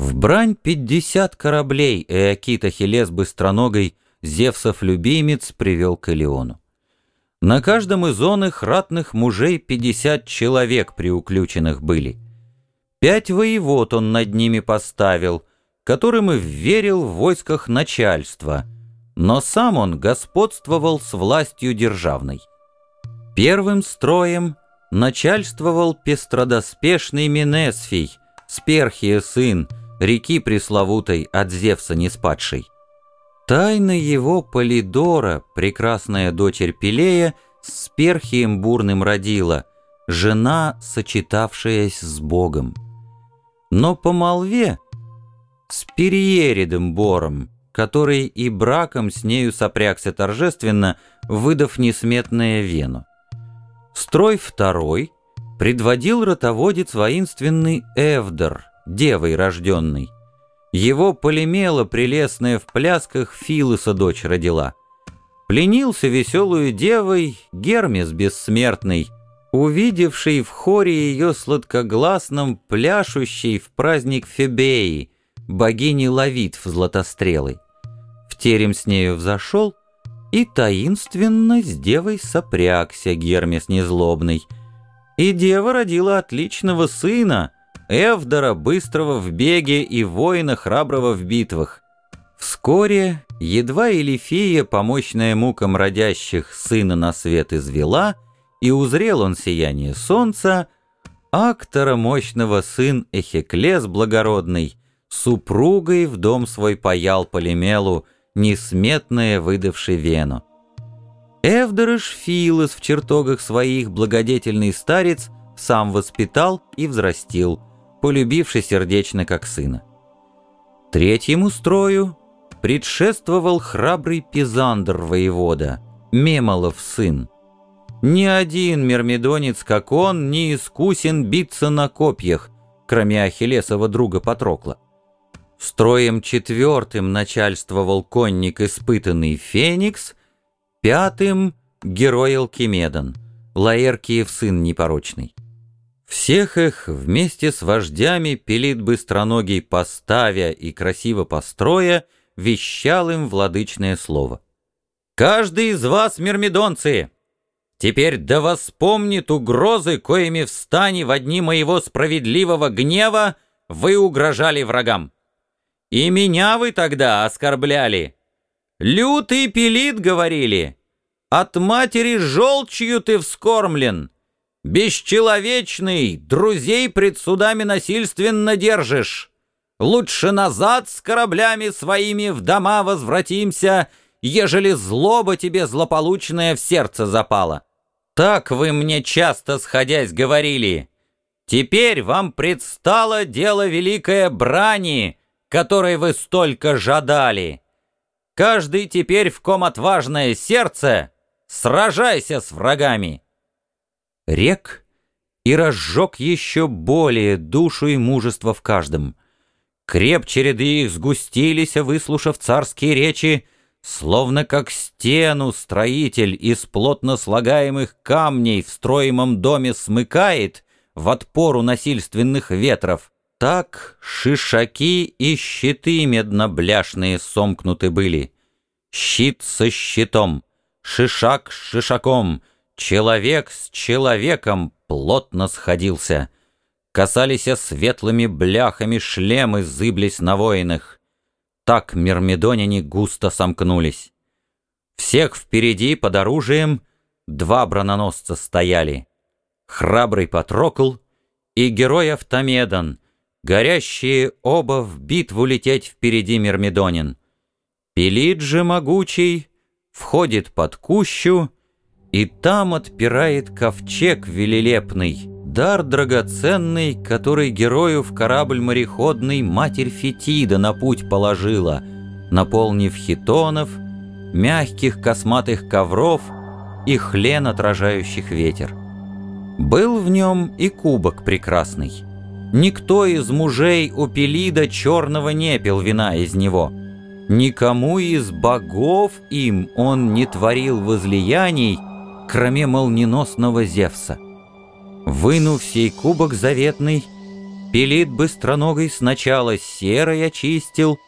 В брань пятьдесят кораблей Эокит Ахиллес Быстроногой, Зевсов любимец, привел к Илиону. На каждом из их ратных мужей пятьдесят человек приуключенных были. Пять воевод он над ними поставил, которым и верил в войсках начальства, но сам он господствовал с властью державной. Первым строем начальствовал пестродоспешный Менесфий, Сперхия сын, реки пресловутой от Зевса не спадшей. Тайна его Полидора, прекрасная дочерь Пелея, с Перхием бурным родила, жена, сочетавшаяся с Богом. Но по молве с Периеридом Бором, который и браком с нею сопрягся торжественно, выдав несметное вену. Строй второй предводил ротоводец воинственный Эвдор, девой рожденный. Его полемела прелестная в плясках Филоса дочь родила. Пленился веселую девой Гермес бессмертный, увидевший в хоре ее сладкогласном пляшущей в праздник Фебеи, богини Лавитв златострелой. В терем с нею взошел и таинственно с девой сопрягся Гермес незлобный. И дева родила отличного сына — Эвдора, быстрого в беге и воина, храброго в битвах. Вскоре, едва Элифия, помощная мукам родящих, сына на свет извела, и узрел он сияние солнца, Актора мощного сын Эхеклес благородный, супругой в дом свой паял Полимелу, несметное выдавший вену. Эвдорыш Филос в чертогах своих благодетельный старец сам воспитал и взрастил – полюбивший сердечно как сына. Третьему строю предшествовал храбрый Пизандр воевода, Мемолов сын. Ни один мирмидонец, как он, не искусен биться на копьях, кроме Ахиллесова друга Патрокла. Строем четвертым начальствовал конник испытанный Феникс, пятым — герой Алкимедон, Лаэркиев сын непорочный. Всех их вместе с вождями пилит быстроногий поставя и красиво построя, вещал им владычное слово. «Каждый из вас, мирмидонцы, теперь да воспомнит угрозы, коими в в одни моего справедливого гнева вы угрожали врагам. И меня вы тогда оскорбляли. Лютый пилит, говорили, от матери желчью ты вскормлен». Бесчеловечный, друзей пред судами насильственно держишь. Лучше назад с кораблями своими в дома возвратимся, ежели злоба тебе злополучная в сердце запала. Так вы мне часто сходясь говорили. Теперь вам предстало дело великое брани, которой вы столько жадали. Каждый теперь, в ком отважное сердце, сражайся с врагами рек и разжег еще более душу и мужество в каждом. Крепче ряды их сгустились, выслушав царские речи, словно как стену строитель из плотно слагаемых камней в строимом доме смыкает в отпору насильственных ветров. Так шишаки и щиты медно-бляшные сомкнуты были. Щит со щитом, шишак с шишаком — Человек с человеком плотно сходился. Касались светлыми бляхами шлемы, зыблись на воинах. Так мирмидоняне густо сомкнулись. Всех впереди под оружием два брононосца стояли. Храбрый Патрокл и герой Автомедан, горящие оба в битву лететь впереди Мирмидонин. Пелит же могучий входит под кущу, и там отпирает ковчег велелепный, дар драгоценный, который герою в корабль мореходный матерь Фетида на путь положила, наполнив хитонов, мягких косматых ковров и хлен, отражающих ветер. Был в нем и кубок прекрасный. Никто из мужей у Пелида черного не пил вина из него. Никому из богов им он не творил возлияний, кроме молниеносного Зевса. Вынув сей кубок заветный, Пелит быстроногой сначала серой очистил,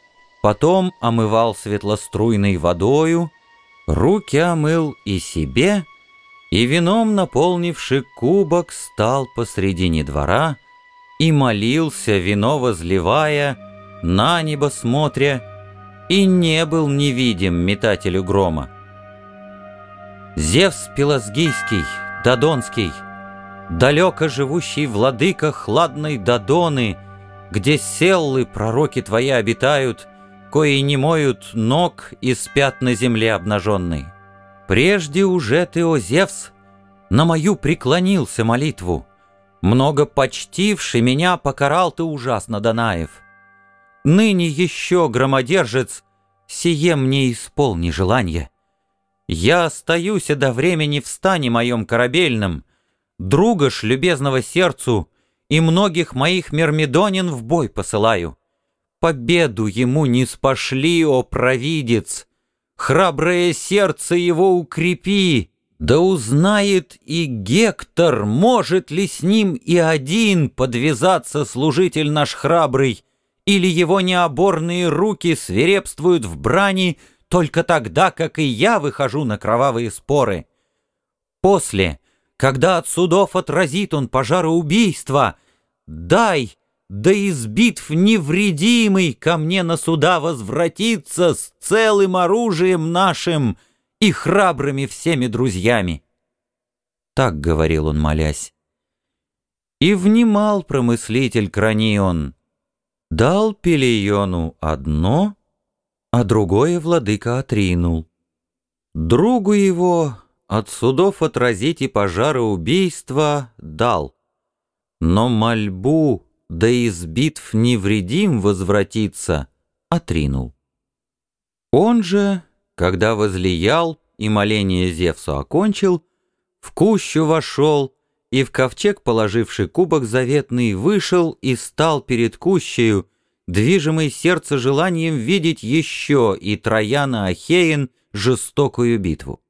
Потом омывал светлоструйной водою, Руки омыл и себе, И вином наполнивший кубок Стал посредине двора И молился, вино возливая, На небо смотря, И не был невидим метателю грома. Зевс Пелазгийский, Додонский — Далеко живущий владыка хладной Додоны, Где селлы пророки твои обитают, Кои не моют ног и спят на земле обнаженной. Прежде уже ты, о Зевс, на мою преклонился молитву, Много почтивший меня покарал ты ужасно, Данаев. Ныне еще, громодержец, сие мне исполни желание. Я остаюсь до времени в стане моем корабельном, Друга ж любезного сердцу и многих моих мермидонин в бой посылаю. Победу ему не спошли, о провидец! Храброе сердце его укрепи, да узнает и Гектор, может ли с ним и один подвязаться служитель наш храбрый, или его необорные руки свирепствуют в брани только тогда, как и я выхожу на кровавые споры. После — когда от судов отразит он пожары убийства, дай, да из битв невредимый ко мне на суда возвратиться с целым оружием нашим и храбрыми всеми друзьями. Так говорил он, молясь. И внимал промыслитель Кранион. Дал Пелиону одно, а другое владыка отринул. Другу его от судов отразить и пожара убийства дал. Но мольбу, да из битв невредим возвратиться, отринул. Он же, когда возлиял и моление Зевсу окончил, в кущу вошел и в ковчег, положивший кубок заветный, вышел и стал перед кущею, движимый сердце желанием видеть еще и Трояна Ахеин жестокую битву.